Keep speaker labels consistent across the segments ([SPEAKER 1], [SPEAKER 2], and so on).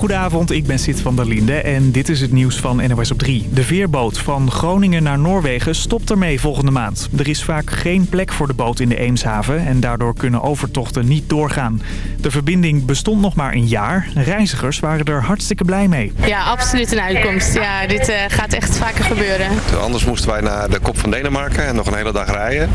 [SPEAKER 1] Goedenavond, ik ben Sid van der Linde en dit is het nieuws van NOS op 3. De veerboot van Groningen naar Noorwegen stopt ermee volgende maand. Er is vaak geen plek voor de boot in de Eemshaven en daardoor kunnen overtochten niet doorgaan. De verbinding bestond nog maar een jaar. Reizigers waren er hartstikke blij mee.
[SPEAKER 2] Ja, absoluut een uitkomst. Ja, dit uh, gaat echt vaker gebeuren.
[SPEAKER 3] Anders moesten wij naar de kop van Denemarken en nog een hele dag rijden.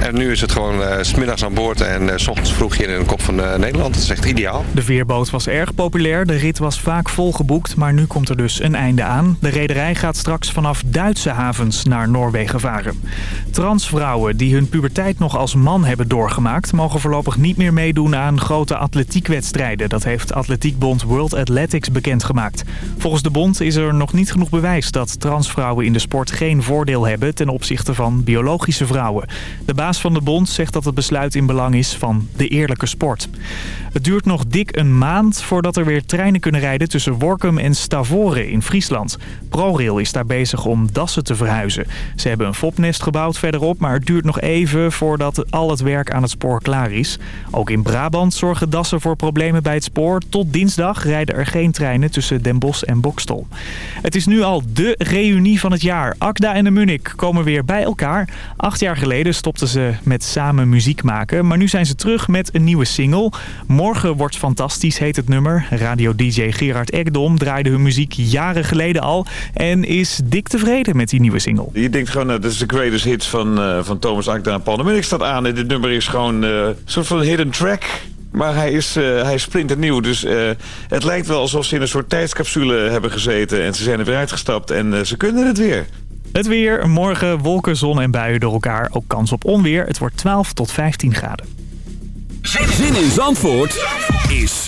[SPEAKER 3] En nu is het gewoon uh, smiddags aan boord en uh, s ochtends vroeg hier in de kop van Nederland. Dat is echt ideaal.
[SPEAKER 1] De veerboot was erg populair. De rit was vaak volgeboekt, maar nu komt er dus een einde aan. De rederij gaat straks vanaf Duitse havens naar Noorwegen varen. Transvrouwen die hun puberteit nog als man hebben doorgemaakt... mogen voorlopig niet meer meedoen aan grote atletiekwedstrijden. Dat heeft Atletiekbond World Athletics bekendgemaakt. Volgens de bond is er nog niet genoeg bewijs dat transvrouwen in de sport geen voordeel hebben... ten opzichte van biologische vrouwen. De baas van de bond zegt dat het besluit in belang is van de eerlijke sport. Het duurt nog dik een maand voordat er weer treinen kunnen rijden tussen Workum en Stavoren in Friesland. ProRail is daar bezig om dassen te verhuizen. Ze hebben een fopnest gebouwd verderop, maar het duurt nog even voordat al het werk aan het spoor klaar is. Ook in Brabant zorgen dassen voor problemen bij het spoor. Tot dinsdag rijden er geen treinen tussen Den Bosch en Bokstel. Het is nu al de reunie van het jaar. Akda en de Munich komen weer bij elkaar. Acht jaar geleden stopten ze met samen muziek maken, maar nu zijn ze terug met een nieuwe single. Morgen wordt fantastisch heet het nummer. Gerard Ekdom draaide hun muziek jaren geleden al en is dik tevreden met die nieuwe single.
[SPEAKER 4] Je denkt gewoon, nou, dat is de greatest hits van, uh, van Thomas Akda en Paul de Munich staat aan. En dit nummer is gewoon uh, een soort van hidden track. Maar hij is, uh, hij is splinternieuw. Dus uh, het lijkt wel alsof ze in een soort tijdscapsule hebben gezeten. En ze zijn er weer uitgestapt en uh, ze kunnen het weer.
[SPEAKER 1] Het weer, morgen wolken, zon en buien door elkaar. Ook kans op onweer. Het wordt 12 tot 15 graden.
[SPEAKER 5] Zin in Zandvoort is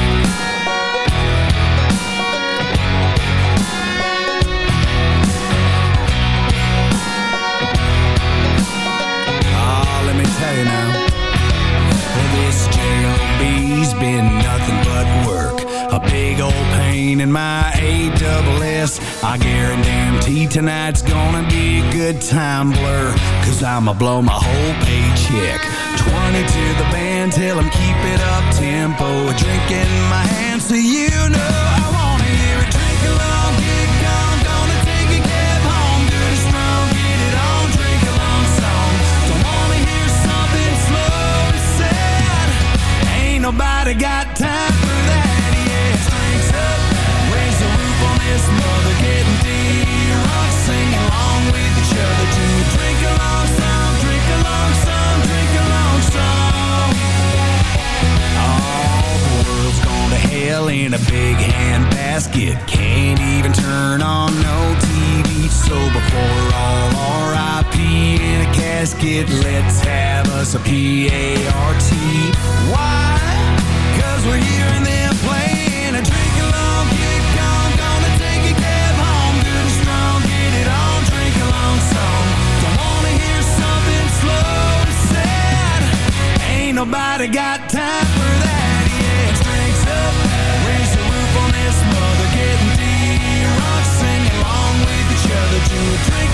[SPEAKER 6] Nothing but work. A big old pain in my A-double-S. I guarantee tonight's gonna be a good time blur. Cause I'ma blow my whole paycheck. 20 to the band, tell 'em keep it up tempo. A drink in my hand so you know nobody got time for that. Yeah, drinks up, raise the roof on this mother, getting D-Rock, sing along with each other to drink along song, drink along song, drink along song. All the world's gone to hell in a big hand basket. Can't even turn on no TV. So before all R.I.P. in a casket, let's have us a P-A-R-T. Why? Nobody got time for that. Yeah, drinks up, raise the roof on this mother, getting D-Rock, sing along with each other. To a drink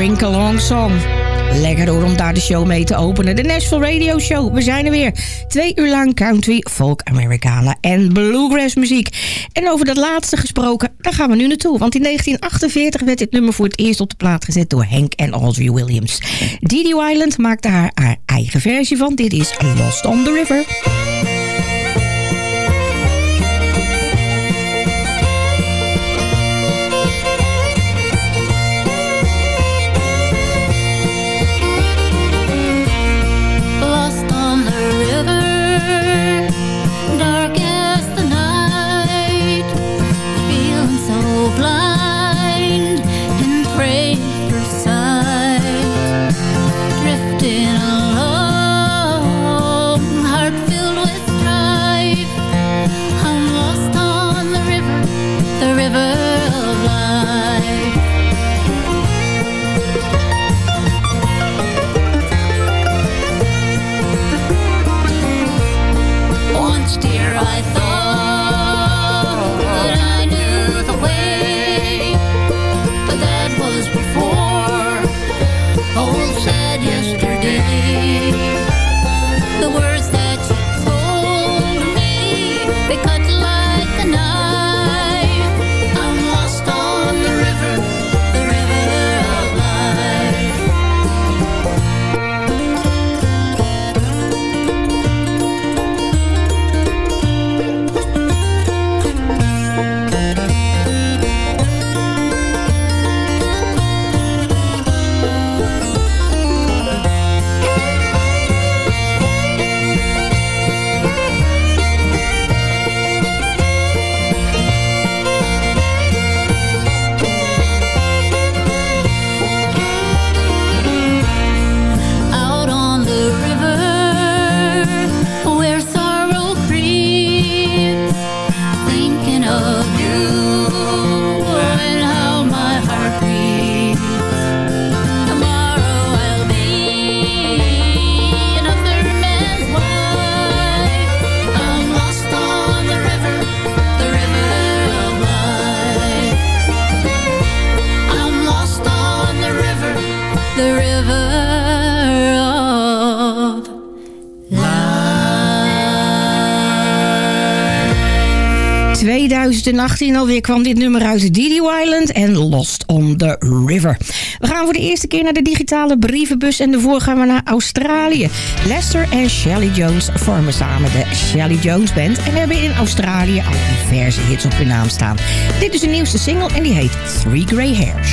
[SPEAKER 6] Drink Along Song.
[SPEAKER 7] Lekker door om daar de show mee te openen. De Nashville Radio Show. We zijn er weer. Twee uur lang country, folk, Americana en bluegrass muziek. En over dat laatste gesproken, daar gaan we nu naartoe. Want in 1948 werd dit nummer voor het eerst op de plaat gezet door Hank en Audrey Williams. Didi Island maakte haar, haar eigen versie van. Dit is Lost on the River. 2018 alweer kwam dit nummer uit Didi Island en Lost on the River. We gaan voor de eerste keer naar de digitale brievenbus en daarvoor gaan we naar Australië. Lester en Shelly Jones vormen samen de Shelly Jones Band en hebben in Australië al diverse hits op hun naam staan. Dit is de nieuwste single en die heet Three Grey Hairs.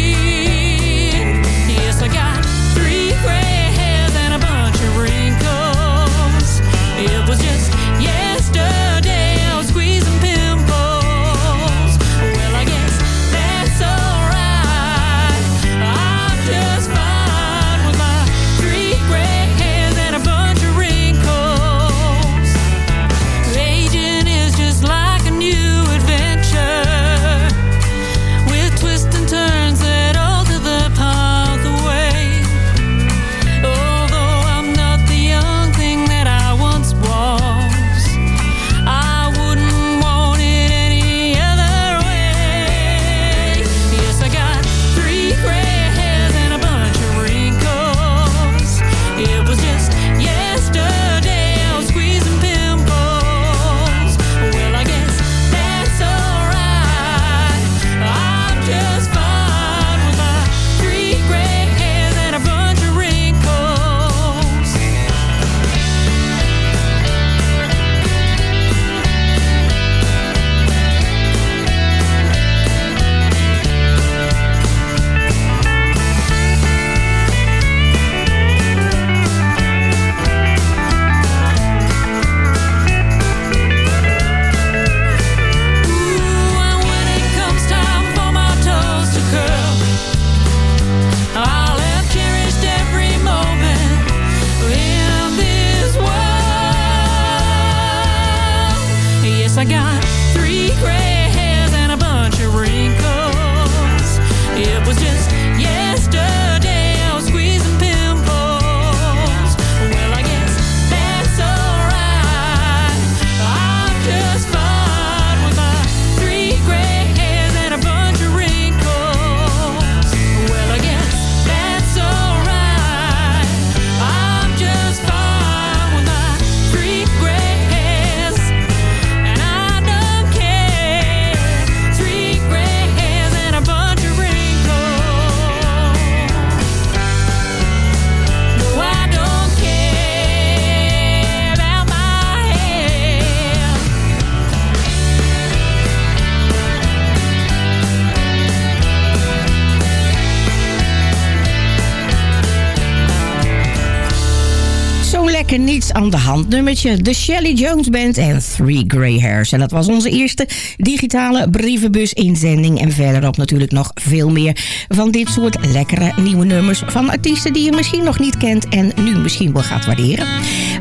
[SPEAKER 8] nummertje. De Shelly Jones Band en Three Grey Hairs. En dat was onze eerste digitale brievenbus-inzending. En verderop natuurlijk nog veel meer van dit soort lekkere nieuwe nummers... van artiesten die je misschien nog niet kent en nu misschien wel gaat waarderen.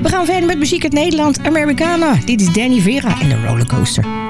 [SPEAKER 8] We gaan verder met muziek uit Nederland, Americana. Dit is Danny Vera en de Rollercoaster.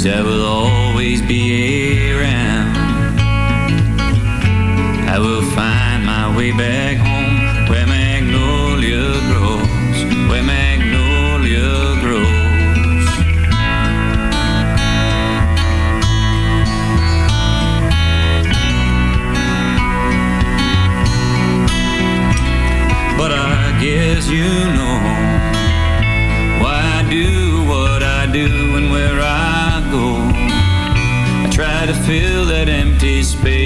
[SPEAKER 9] Cause I will always be empty space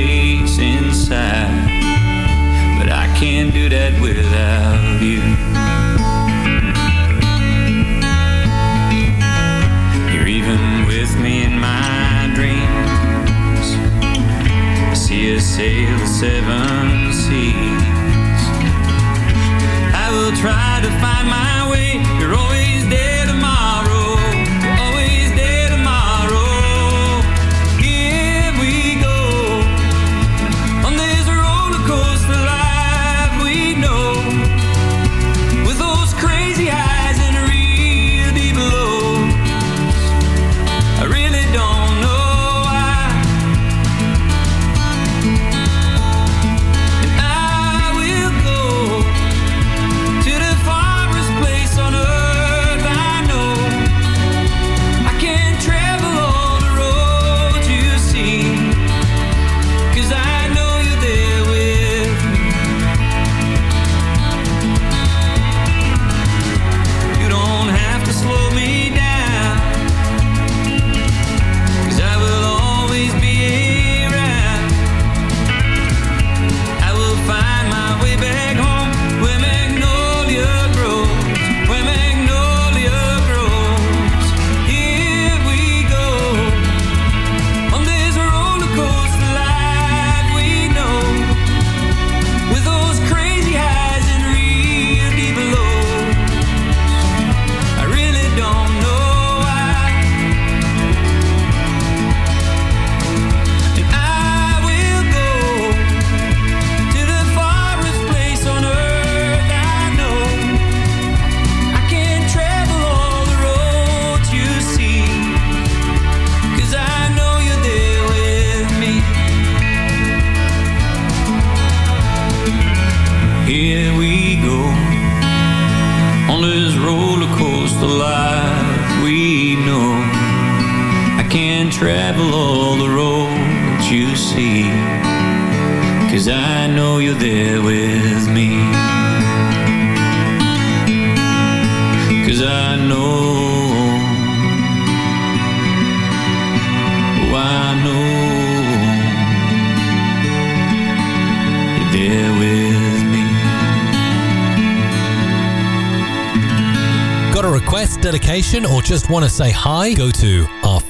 [SPEAKER 9] can travel all the roads you see. Cause I know you're there with me. Cause I know oh, I know you're there with me.
[SPEAKER 10] Got a request, dedication, or just want to say hi? Go to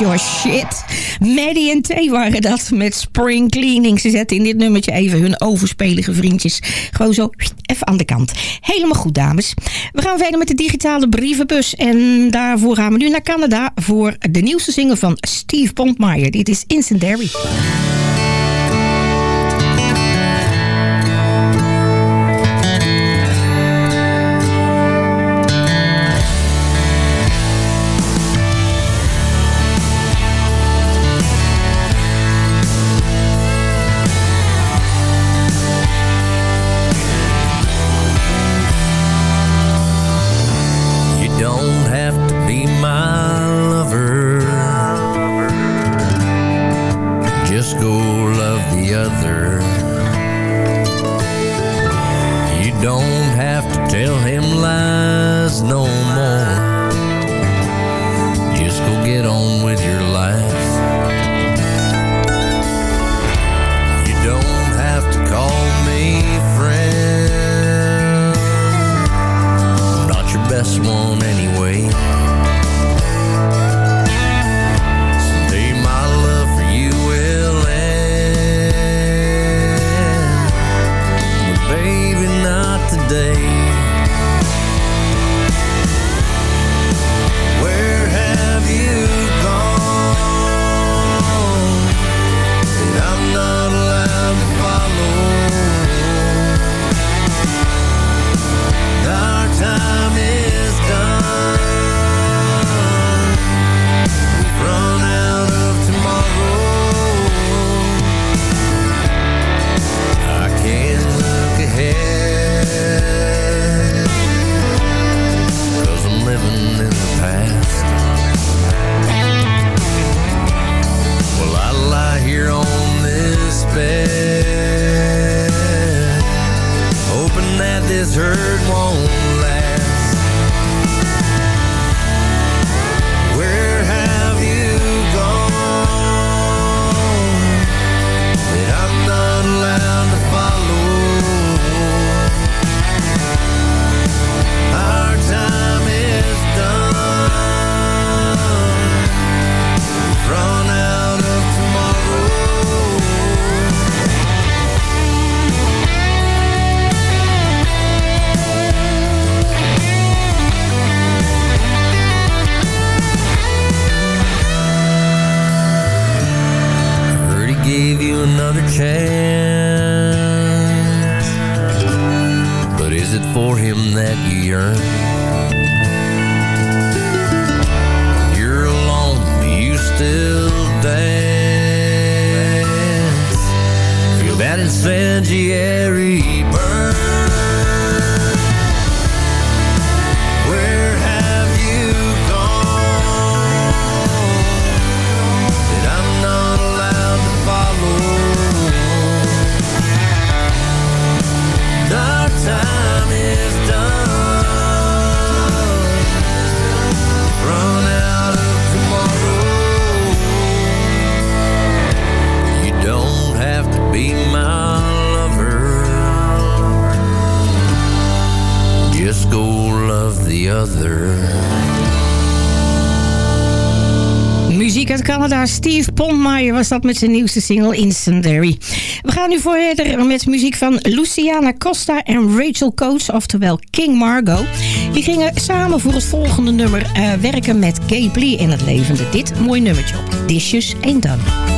[SPEAKER 11] your shit.
[SPEAKER 8] Maddie en T waren dat met Spring Cleaning. Ze zetten in dit nummertje even hun overspelige vriendjes gewoon zo even aan de kant. Helemaal goed, dames. We gaan verder met de digitale brievenbus. En daarvoor gaan we nu naar Canada voor de nieuwste single van Steve Pontmeyer. Dit is Incendiary. Steve Pondmeyer was dat met zijn nieuwste single Incendiary. We gaan nu verder met muziek van Luciana Costa en Rachel Coates, oftewel King Margot. Die gingen samen voor het volgende nummer eh, werken met Gay Blee in het levende. Dit mooi nummertje op Dishes
[SPEAKER 10] en dan.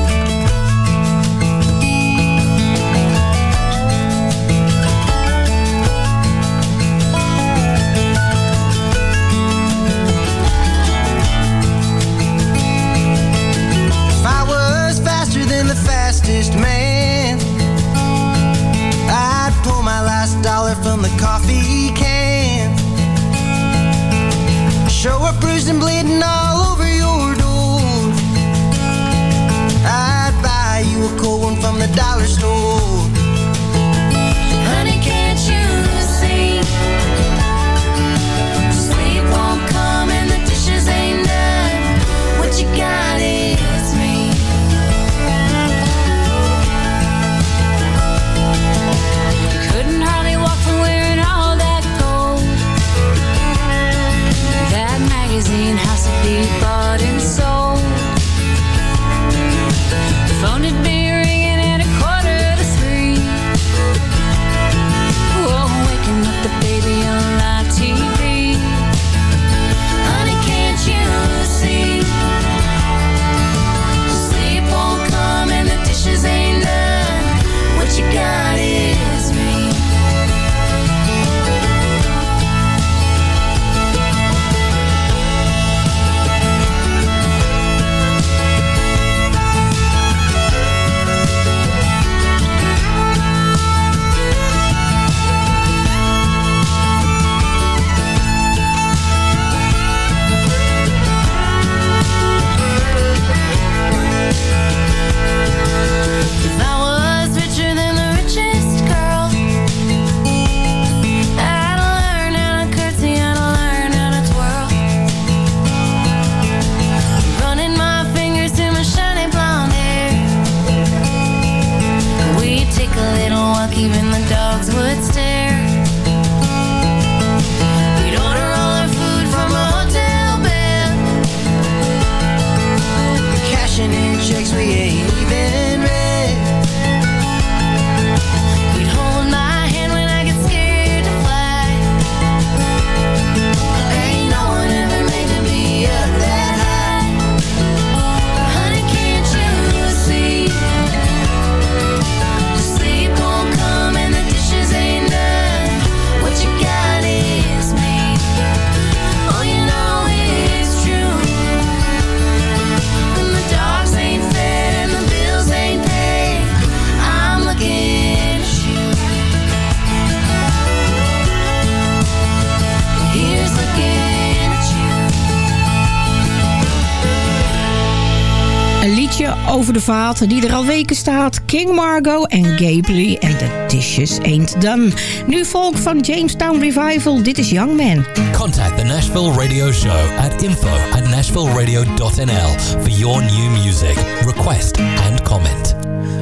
[SPEAKER 10] Over
[SPEAKER 8] de vaat die er al weken staat. King Margot en Gabley en The Dishes Ain't Done. Nu volk van Jamestown Revival, dit is Young Man.
[SPEAKER 10] Contact the Nashville Radio Show at info at nashvilleradio.nl for your new music, request and comment.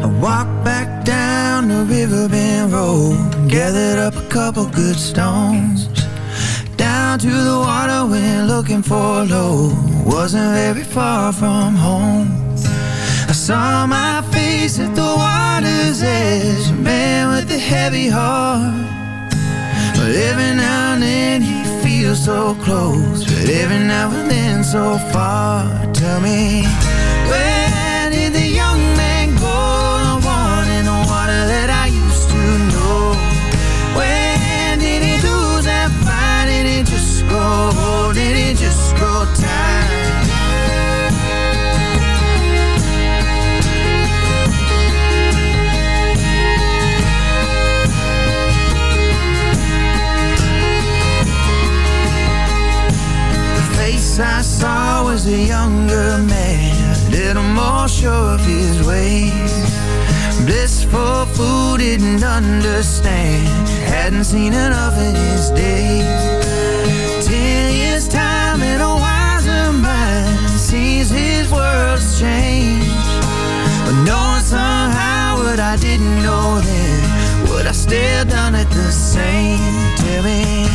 [SPEAKER 12] I walked back down the riverbend road, gathered up a couple good stones. Down to the water went looking for a load, wasn't very far from home. Saw my face at the water's edge, a man with a heavy heart. But every now and then he feels so close, but every now and then so far. Tell me, I saw was a younger man, a little more sure of his ways. Blissful fool didn't understand, hadn't seen enough in his days. Ten years time and a wiser mind sees his world's changed. But knowing somehow what I didn't know then, would I still done it the same? Tell me,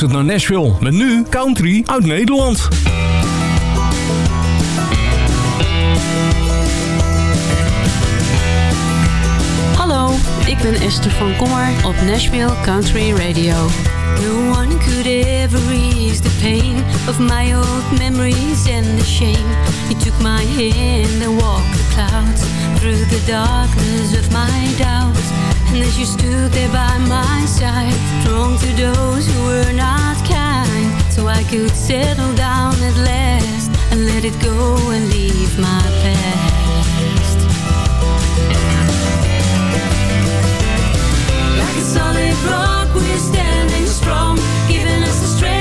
[SPEAKER 13] luistert naar Nashville met nu country uit Nederland.
[SPEAKER 14] Hallo, ik ben Esther van Kommer op Nashville Country Radio.
[SPEAKER 15] No one could ever ease the pain of my old memories and the shame. You took my hand and walked the clouds through the darkness of my doubts. And as you stood there by my side, drawn to those who were not kind, so I could settle down at last and let it go and leave my past. Like a solid rock, we're standing strong, giving us the strength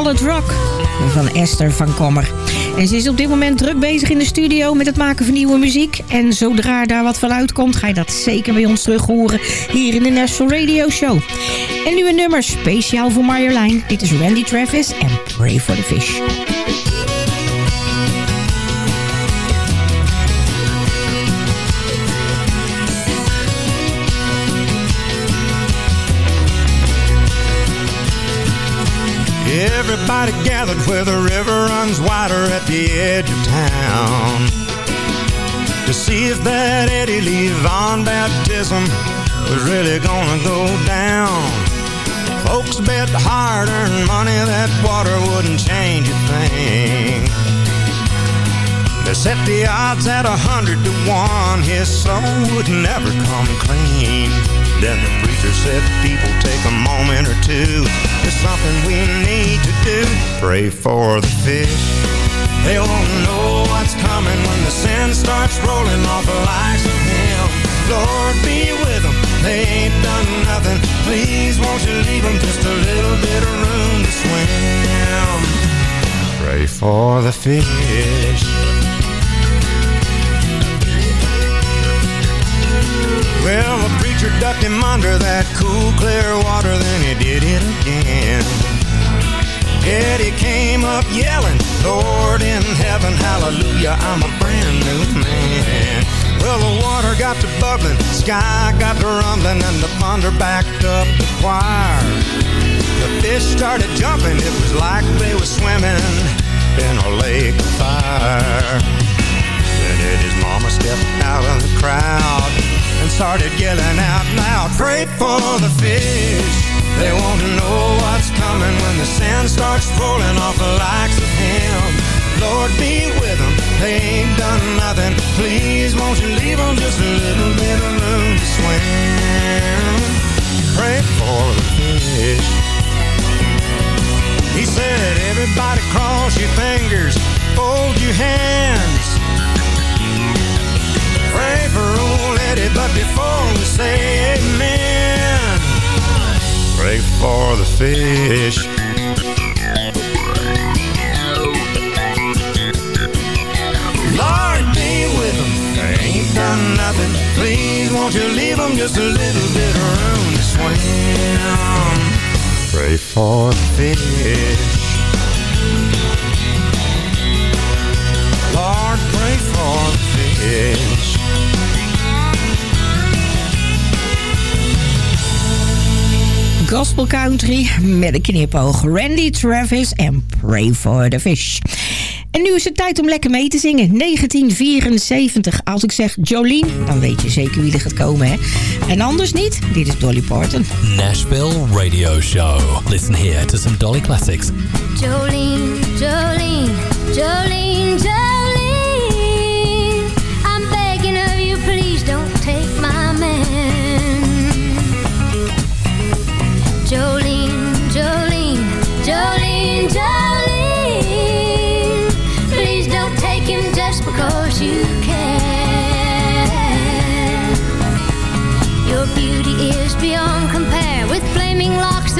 [SPEAKER 15] Solid Rock
[SPEAKER 8] van Esther van Kommer. En ze is op dit moment druk bezig in de studio met het maken van nieuwe muziek. En zodra daar wat van uitkomt, ga je dat zeker bij ons terug horen hier in de National Radio Show. En nu een nummer speciaal voor Marjolein. Dit is Randy Travis en Pray for the Fish.
[SPEAKER 16] Everybody gathered where the river runs wider at the edge of town to see if that Eddie Levon baptism was really gonna go down. Folks bet hard-earned money that water wouldn't change a thing. They set the odds at a hundred to one. His soul would never come clean. Then the preacher said, people take a moment or two. There's something we need to do. Pray for the fish. They won't know what's coming when the sin starts rolling off the likes of him. Lord, be with them. They ain't done nothing. Please, won't you leave them just a little bit of room to swim? Pray for the fish. Well, ducked him under that cool, clear water, then he did it again. Eddie came up yelling, Lord in heaven, hallelujah, I'm a brand new man. Well, the water got to bubbling, sky got to rumbling, and the thunder backed up the choir. The fish started jumping, it was like they were swimming in a lake of fire. Then Eddie's mama stepped out of the crowd and started yelling out loud, pray for the fish. They won't know what's coming when the sand starts rolling off the likes of him. Lord, be with them. They ain't done nothing. Please, won't you leave them just a little bit of room to swim? Pray for the fish. He said, everybody cross your fingers, fold your hands. Pray for Eddie, but before we say amen, pray for the fish. Lord, be with them. They ain't done nothing. Please, won't you leave them just a little bit of room to swim? Pray for the fish. Lord, pray for the fish.
[SPEAKER 8] Gospel country met een knipoog. Randy Travis en Pray for the Fish. En nu is het tijd om lekker mee te zingen. 1974. Als ik zeg Jolene, dan weet je zeker wie er gaat komen, hè? En anders niet, dit is Dolly Parton.
[SPEAKER 17] Nashville Radio Show. Listen here to some Dolly classics.
[SPEAKER 11] Jolene, Jolene, Jolene, Jolene.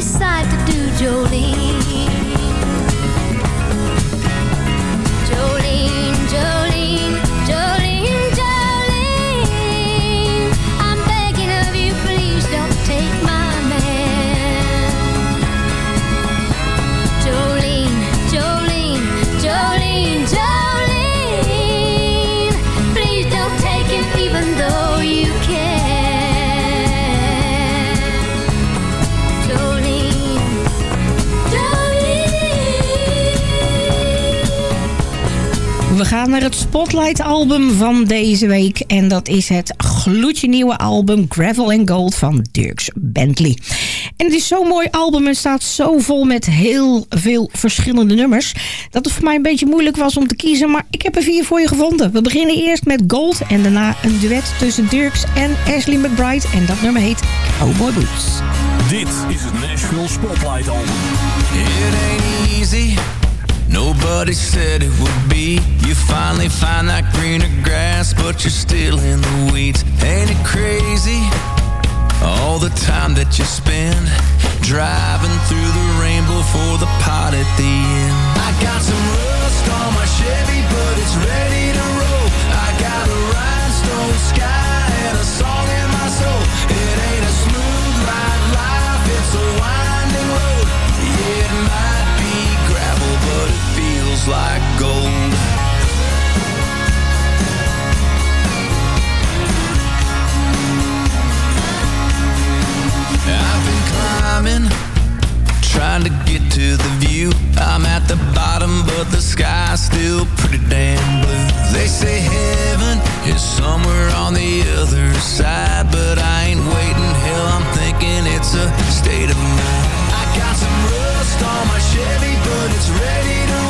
[SPEAKER 11] decide to do, Jolene. Jolene,
[SPEAKER 8] gaan naar het Spotlight album van deze week. En dat is het gloedje nieuwe album Gravel and Gold van Dirks Bentley. En het is zo'n mooi album en staat zo vol met heel veel verschillende nummers... dat het voor mij een beetje moeilijk was om te kiezen. Maar ik heb er vier voor je gevonden. We beginnen eerst met Gold en daarna een duet tussen Dirks en Ashley McBride. En dat nummer heet Cowboy Boots.
[SPEAKER 5] Dit is het Nashville Spotlight Album.
[SPEAKER 18] It ain't easy. Nobody said it would be. You finally find that greener grass, but you're still in the weeds. Ain't it crazy? All the time that you spend driving through the rainbow for the pot at the end. I got some rust on my Chevy, but it's ready feels like gold. I've been climbing, trying to get to the view. I'm at the bottom, but the sky's still pretty damn blue. They say heaven is somewhere on the other side, but I ain't waiting. Hell, I'm thinking it's a state of mind. I got some rust on my Chevy, but it's ready to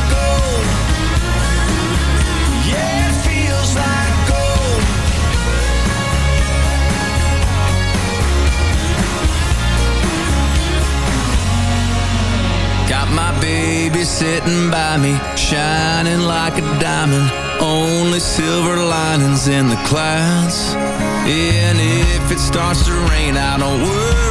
[SPEAKER 18] my baby sitting by me, shining like a diamond. Only silver linings in the clouds. And if it starts to rain, I don't worry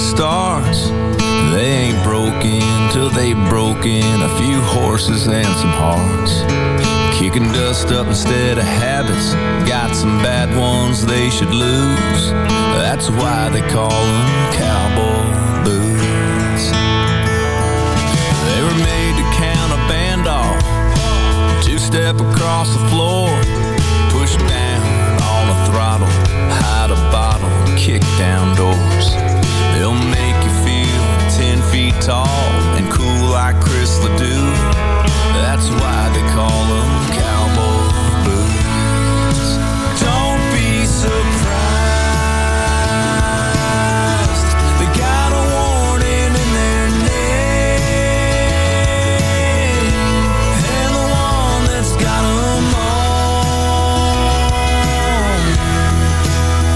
[SPEAKER 18] Stars. They ain't broken till they broken a few horses and some hearts. Kicking dust up instead of habits. Got some bad ones they should lose. That's why they call them cowboy boots. They were made to count a band off. Two step across the floor. Push down on the throttle. Hide a bottle. Kick down doors. They'll make you feel ten feet tall and cool like Chris Ledoux. That's why they call them cowboy blues. Don't be surprised. They got a warning in their name. And the one that's got all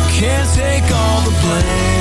[SPEAKER 18] can't take all the blame.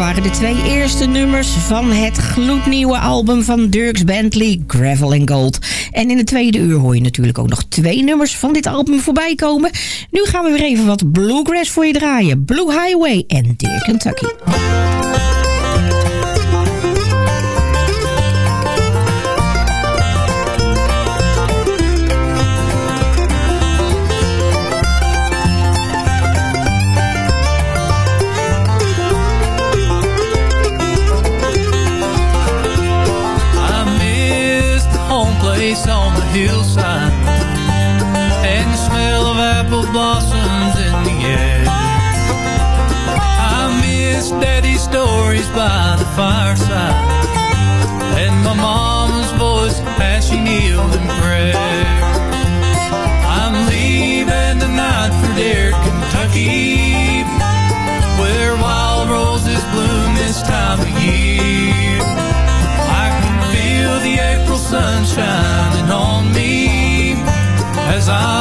[SPEAKER 8] Waren de twee eerste nummers van het gloednieuwe album van Dirks Bentley, Gravel and Gold. En in de tweede uur hoor je natuurlijk ook nog twee nummers van dit album voorbij komen. Nu gaan we weer even wat bluegrass voor je draaien. Blue Highway en Dear Kentucky.
[SPEAKER 19] pasar.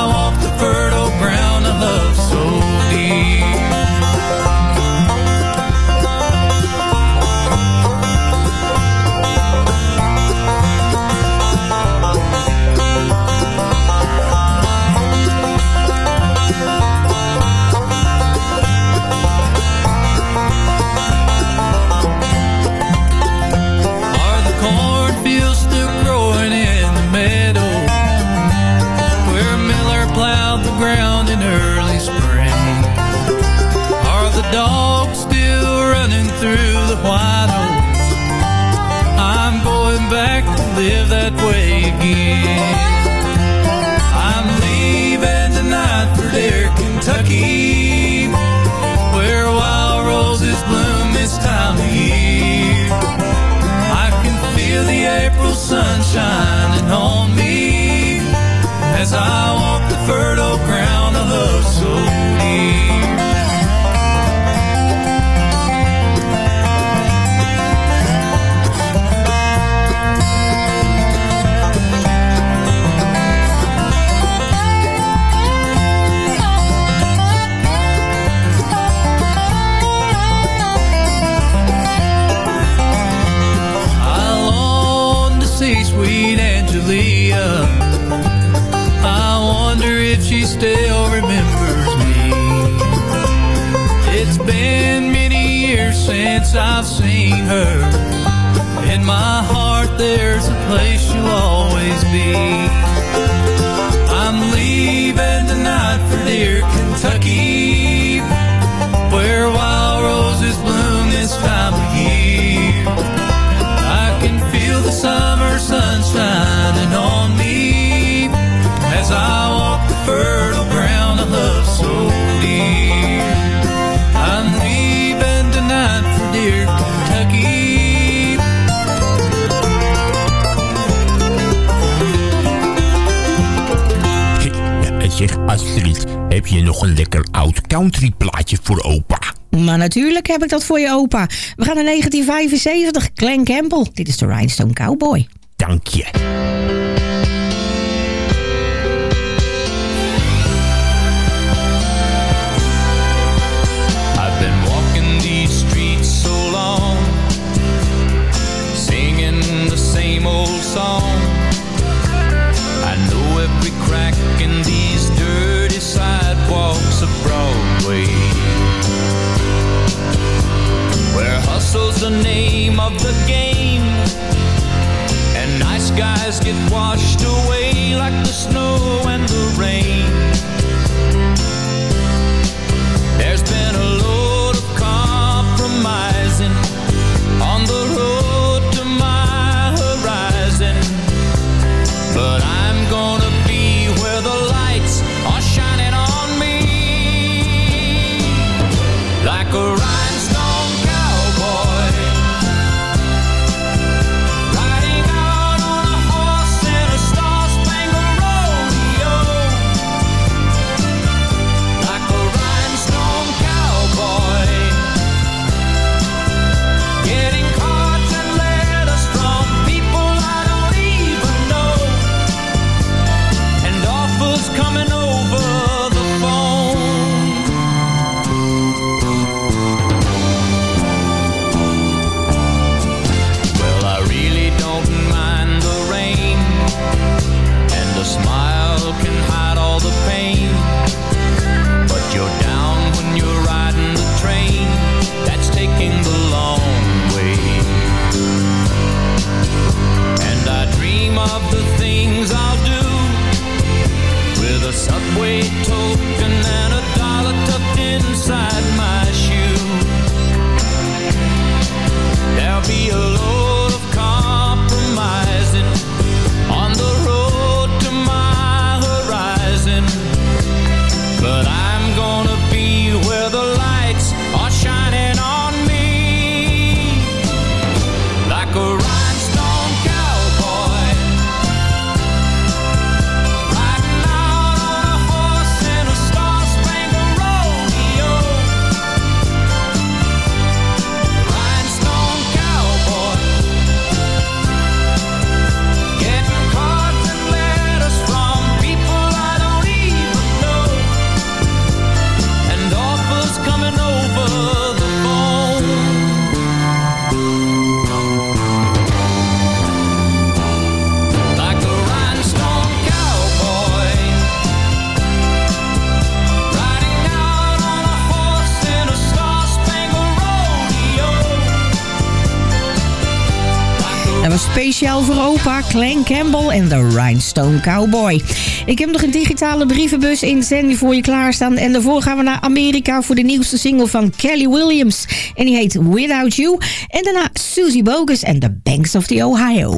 [SPEAKER 19] je nog een lekker oud country plaatje voor opa?
[SPEAKER 8] Maar natuurlijk heb ik dat voor je opa. We gaan naar 1975, Glen Campbell. Dit is de Rhinestone Cowboy.
[SPEAKER 19] Dank je.
[SPEAKER 9] the name of the game. And nice guys get washed away like the snow and the rain.
[SPEAKER 15] Campbell en de Rhinestone Cowboy. Ik heb nog een digitale brievenbus in Sandy voor je klaarstaan. En daarvoor gaan we naar Amerika voor de nieuwste single van Kelly Williams. En die heet Without You. En daarna Susie Bogus en The Banks of the Ohio.